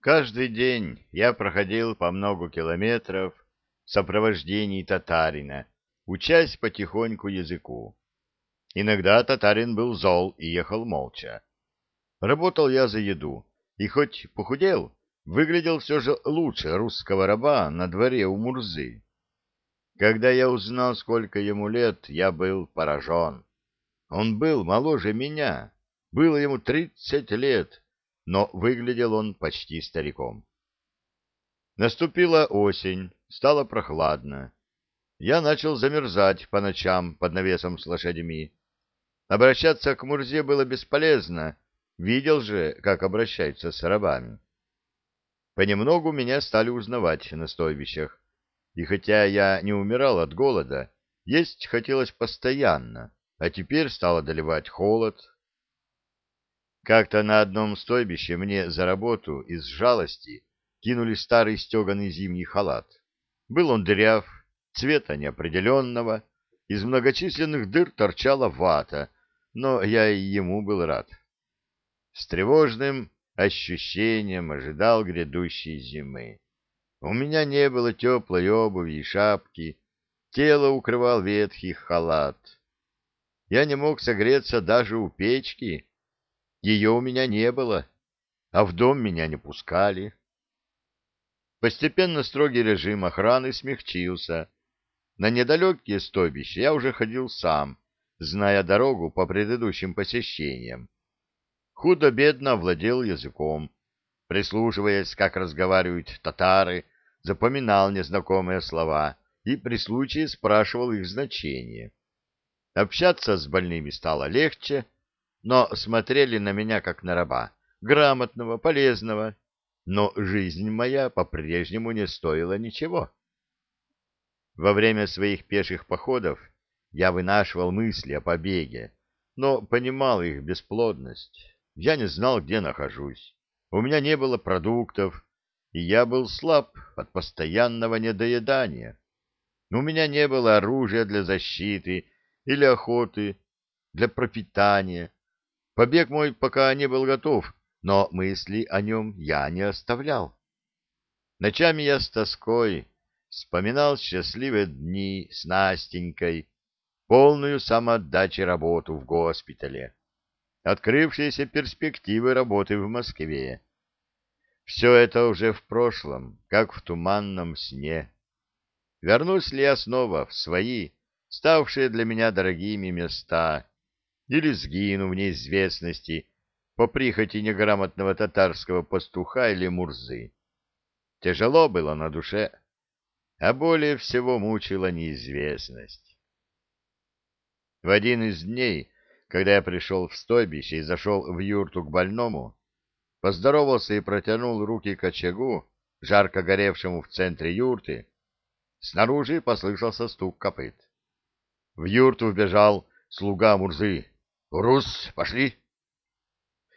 Каждый день я проходил по много километров в сопровождении татарина, учась потихоньку языку. Иногда татарин был зол и ехал молча. Работал я за еду, и хоть похудел, выглядел все же лучше русского раба на дворе у Мурзы. Когда я узнал, сколько ему лет, я был поражен. Он был моложе меня, было ему тридцать лет, но выглядел он почти стариком. Наступила осень, стало прохладно. Я начал замерзать по ночам под навесом с лошадьми. Обращаться к Мурзе было бесполезно, видел же, как обращаются с рабами. Понемногу меня стали узнавать на стойбищах, и хотя я не умирал от голода, есть хотелось постоянно, а теперь стал одолевать холод, как-то на одном стойбище мне за работу из жалости кинули старый стеганый зимний халат. Был он дыряв, цвета неопределенного, из многочисленных дыр торчала вата, но я и ему был рад. С тревожным ощущением ожидал грядущей зимы. У меня не было теплой обуви и шапки, тело укрывал ветхий халат. Я не мог согреться даже у печки, ее у меня не было, а в дом меня не пускали. Постепенно строгий режим охраны смягчился. На недалекие стойбища я уже ходил сам, зная дорогу по предыдущим посещениям. Худо-бедно владел языком, прислушиваясь, как разговаривают татары, запоминал незнакомые слова и при случае спрашивал их значение. Общаться с больными стало легче, но смотрели на меня как на раба, грамотного, полезного, но жизнь моя по-прежнему не стоила ничего. Во время своих пеших походов я вынашивал мысли о побеге, но понимал их бесплодность. Я не знал, где нахожусь. У меня не было продуктов, и я был слаб от постоянного недоедания. У меня не было оружия для защиты или охоты, для пропитания, Побег мой пока не был готов, но мысли о нем я не оставлял. Ночами я с тоской вспоминал счастливые дни с Настенькой, полную самоотдачи работу в госпитале, открывшиеся перспективы работы в Москве. Все это уже в прошлом, как в туманном сне. Вернусь ли я снова в свои, ставшие для меня дорогими места, или сгину в неизвестности по прихоти неграмотного татарского пастуха или мурзы. Тяжело было на душе, а более всего мучила неизвестность. В один из дней, когда я пришел в стойбище и зашел в юрту к больному, поздоровался и протянул руки к очагу, жарко горевшему в центре юрты, снаружи послышался стук копыт. В юрту вбежал слуга Мурзы, «Урус, пошли!»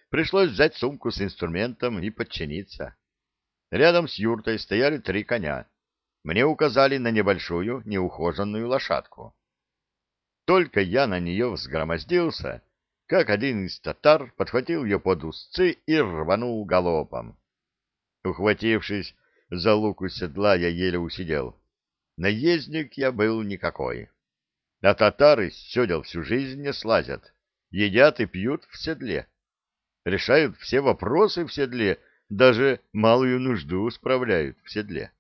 Пришлось взять сумку с инструментом и подчиниться. Рядом с юртой стояли три коня. Мне указали на небольшую, неухоженную лошадку. Только я на нее взгромоздился, как один из татар подхватил ее под узцы и рванул галопом. Ухватившись за луку седла, я еле усидел. Наездник я был никакой. А татары с седел всю жизнь не слазят едят и пьют в седле, решают все вопросы в седле, даже малую нужду справляют в седле.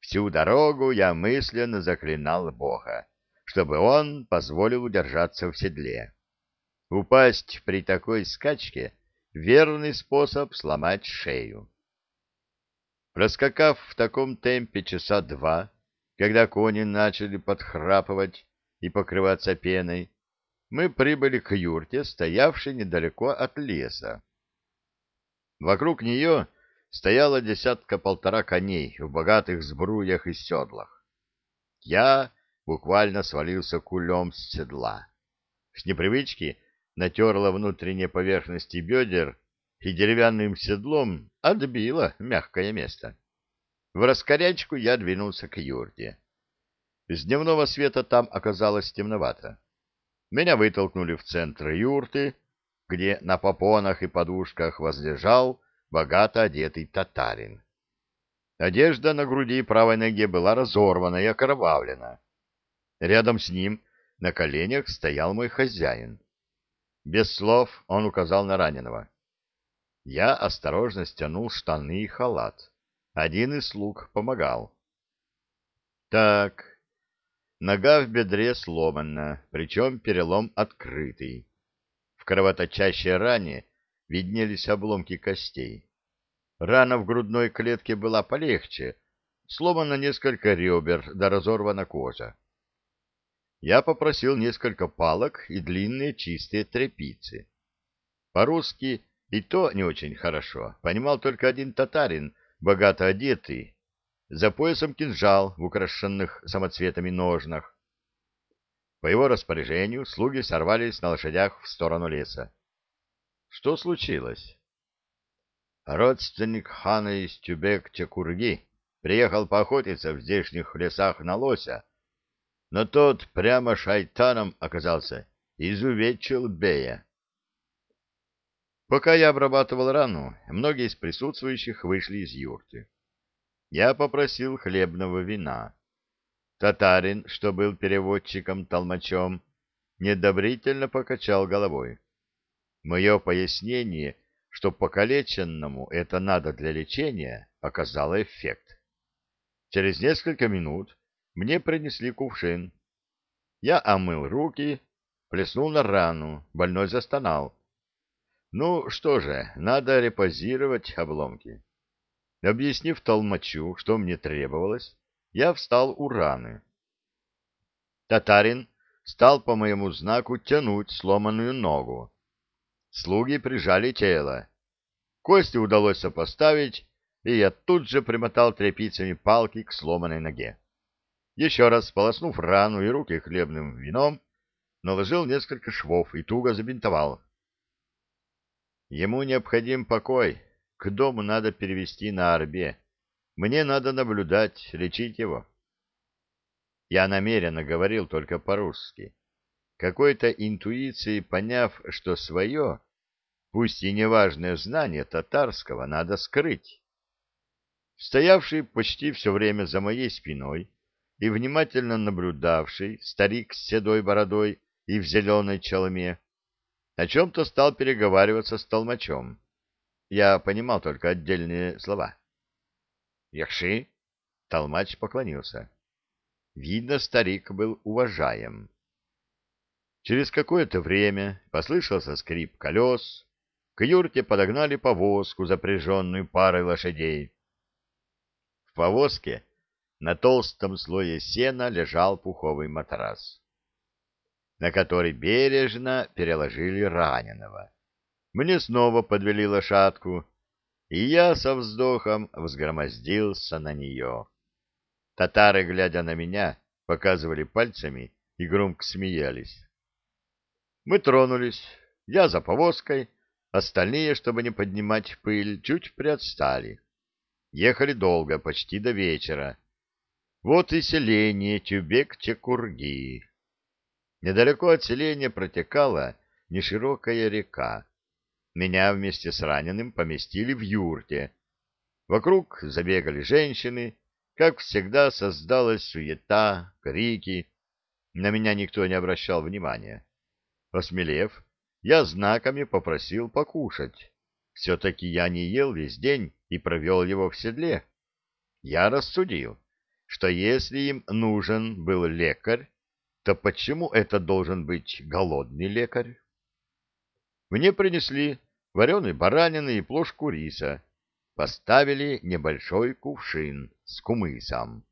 Всю дорогу я мысленно заклинал Бога, чтобы он позволил удержаться в седле. Упасть при такой скачке — верный способ сломать шею. Проскакав в таком темпе часа два, когда кони начали подхрапывать и покрываться пеной, мы прибыли к юрте, стоявшей недалеко от леса. Вокруг нее стояло десятка-полтора коней в богатых сбруях и седлах. Я буквально свалился кулем с седла. С непривычки натерла внутренние поверхности бедер и деревянным седлом отбила мягкое место. В раскорячку я двинулся к юрте. С дневного света там оказалось темновато. Меня вытолкнули в центр юрты, где на попонах и подушках возлежал богато одетый татарин. Одежда на груди и правой ноге была разорвана и окровавлена. Рядом с ним на коленях стоял мой хозяин. Без слов он указал на раненого. Я осторожно стянул штаны и халат. Один из слуг помогал. Так, нога в бедре сломана, причем перелом открытый. В кровоточащей ране виднелись обломки костей. Рана в грудной клетке была полегче, сломано несколько ребер, да разорвана кожа. Я попросил несколько палок и длинные чистые тряпицы. По-русски и то не очень хорошо. Понимал только один татарин, богато одетый, за поясом кинжал в украшенных самоцветами ножнах. По его распоряжению слуги сорвались на лошадях в сторону леса. Что случилось? Родственник хана из Тюбек-Чакурги приехал поохотиться в здешних лесах на лося, но тот прямо шайтаном оказался, изувечил Бея. Пока я обрабатывал рану, многие из присутствующих вышли из юрты. Я попросил хлебного вина. Татарин, что был переводчиком-толмачом, недобрительно покачал головой. Мое пояснение, что покалеченному это надо для лечения, оказало эффект. Через несколько минут мне принесли кувшин. Я омыл руки, плеснул на рану, больной застонал. Ну что же, надо репозировать обломки. Объяснив толмачу, что мне требовалось, я встал у раны. Татарин стал по моему знаку тянуть сломанную ногу. Слуги прижали тело. Кости удалось сопоставить, и я тут же примотал тряпицами палки к сломанной ноге. Еще раз полоснув рану и руки хлебным вином, наложил несколько швов и туго забинтовал. Ему необходим покой, к дому надо перевести на Арбе. Мне надо наблюдать, лечить его. Я намеренно говорил только по-русски какой-то интуицией поняв, что свое, пусть и неважное знание татарского, надо скрыть. Стоявший почти все время за моей спиной и внимательно наблюдавший старик с седой бородой и в зеленой челме о чем-то стал переговариваться с толмачом. Я понимал только отдельные слова. «Яхши?» — толмач поклонился. Видно, старик был уважаем. Через какое-то время послышался скрип колес, к юрте подогнали повозку, запряженную парой лошадей. В повозке на толстом слое сена лежал пуховый матрас, на который бережно переложили раненого. Мне снова подвели лошадку, и я со вздохом взгромоздился на нее. Татары, глядя на меня, показывали пальцами и громко смеялись. Мы тронулись. Я за повозкой, остальные, чтобы не поднимать пыль, чуть приотстали. Ехали долго, почти до вечера. Вот и селение Тюбек-Чекурги. Недалеко от селения протекала неширокая река. Меня вместе с раненым поместили в юрте. Вокруг забегали женщины, как всегда создалась суета, крики. На меня никто не обращал внимания. Осмелев, я знаками попросил покушать. Все-таки я не ел весь день и провел его в седле. Я рассудил, что если им нужен был лекарь, то почему это должен быть голодный лекарь? Мне принесли вареной баранины и плошку риса, поставили небольшой кувшин с кумысом.